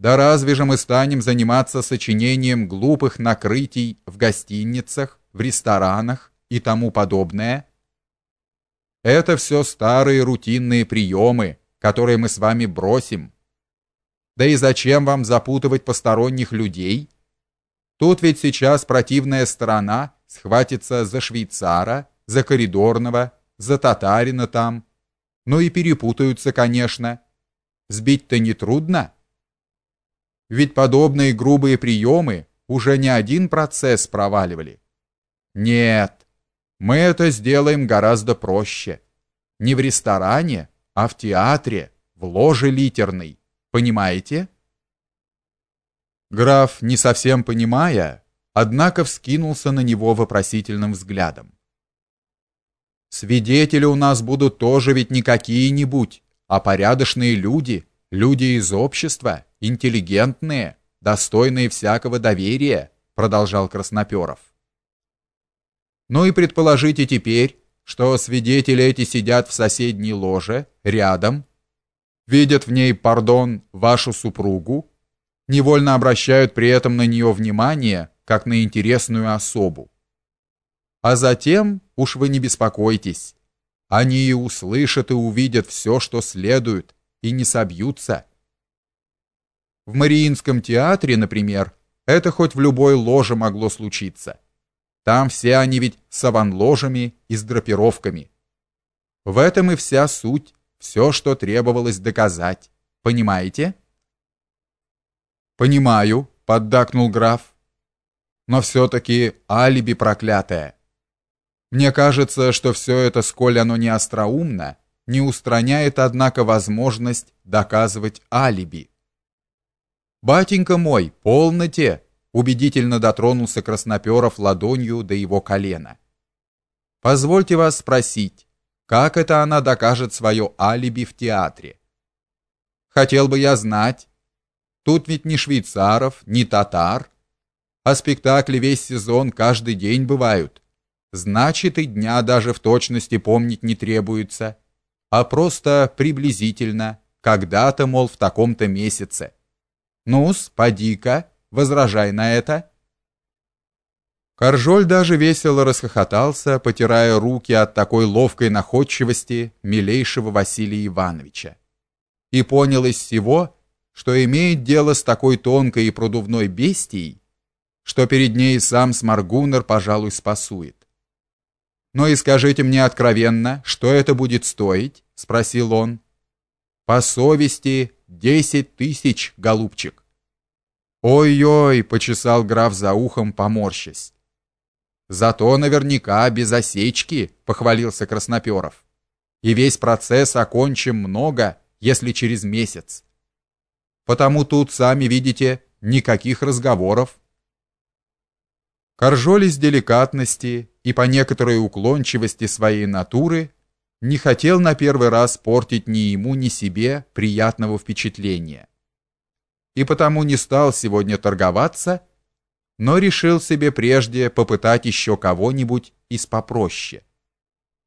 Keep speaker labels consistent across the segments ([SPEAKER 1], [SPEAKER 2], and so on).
[SPEAKER 1] Да разве же мы станем заниматься сочинением глупых накрытий в гостиницах, в ресторанах и тому подобное? Это все старые рутинные приемы, которые мы с вами бросим. Да и зачем вам запутывать посторонних людей? Тут ведь сейчас противная сторона схватится за швейцара, за коридорного, за татарина там. Ну и перепутаются, конечно. Сбить-то не трудно. Ведь подобные грубые приемы уже не один процесс проваливали. Нет, мы это сделаем гораздо проще. Не в ресторане, а в театре, в ложе литерной. Понимаете? Граф, не совсем понимая, однако вскинулся на него вопросительным взглядом. Свидетели у нас будут тоже ведь не какие-нибудь, а порядочные люди, люди из общества интеллигентные, достойные всякого доверия, продолжал Красноперов. Ну и предположите теперь, что свидетели эти сидят в соседней ложе, рядом, видят в ней, пардон, вашу супругу, невольно обращают при этом на нее внимание, как на интересную особу. А затем, уж вы не беспокойтесь, они и услышат и увидят все, что следует, и не собьются. В Мариинском театре, например, это хоть в любой ложе могло случиться. Там все они ведь с аванложами и с драпировками. В этом и вся суть, все, что требовалось доказать. Понимаете? Понимаю, поддакнул граф. Но все таки алиби проклятое. Мне кажется, что все это, сколь оно не остроумно, не устраняет однако возможность доказывать алиби. Батенька мой, полноте, убедительно дотронулся Красноперов ладонью до его колена. Позвольте вас спросить, как это она докажет свое алиби в театре? Хотел бы я знать. Тут ведь ни швейцаров, ни татар, а спектакли весь сезон каждый день бывают. Значит, и дня даже в точности помнить не требуется, а просто приблизительно, когда-то, мол, в таком-то месяце. Ну-с, поди-ка, возражай на это. Каржоль даже весело расхохотался, потирая руки от такой ловкой находчивости милейшего Василия Ивановича. И понял из всего, что имеет дело с такой тонкой и продувной бестией, что перед ней сам Смаргунер, пожалуй, спасует. «Но и скажите мне откровенно, что это будет стоить?» — спросил он. «По совести десять тысяч, голубчик». «Ой-ой!» — почесал граф за ухом, поморщась. «Зато наверняка без осечки», — похвалился Красноперов. «И весь процесс окончим много, если через месяц. Потому тут, сами видите, никаких разговоров». Коржоль из деликатности и по некоторой уклончивости своей натуры не хотел на первый раз портить ни ему, ни себе приятного впечатления и потому не стал сегодня торговаться, но решил себе прежде попытать еще кого-нибудь из попроще.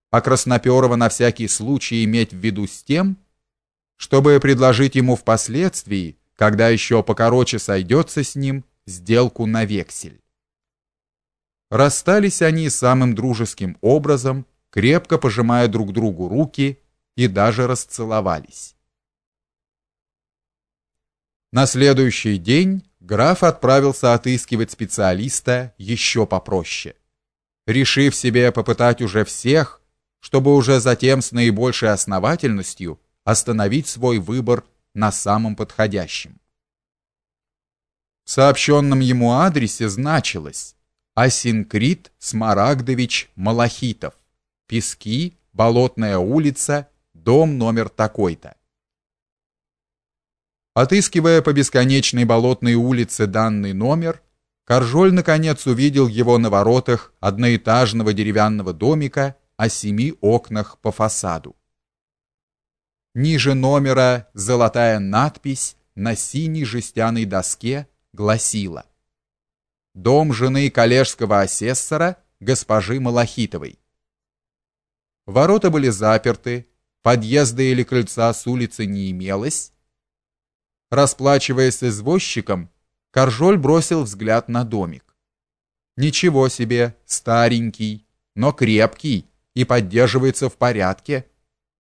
[SPEAKER 1] А Красноперова на всякий случай иметь в виду с тем, чтобы предложить ему впоследствии, когда еще покороче сойдется с ним, сделку на вексель. Расстались они самым дружеским образом, крепко пожимая друг другу руки и даже расцеловались. На следующий день граф отправился отыскивать специалиста еще попроще, решив себе попытать уже всех, чтобы уже затем с наибольшей основательностью остановить свой выбор на самом подходящем. В сообщенном ему адресе значилось Асинкрит Смарагдович Малахитов, Пески, Болотная улица, дом номер такой-то. Отыскивая по бесконечной болотной улице данный номер, Каржоль наконец увидел его на воротах одноэтажного деревянного домика о семи окнах по фасаду. Ниже номера золотая надпись на синей жестяной доске гласила: Дом жены коллежского асессора госпожи Малахитовой. Ворота были заперты, подъезда или крыльца с улицы не имелось, Расплачиваясь с извозчиком, Каржоль бросил взгляд на домик. Ничего себе, старенький, но крепкий и поддерживается в порядке.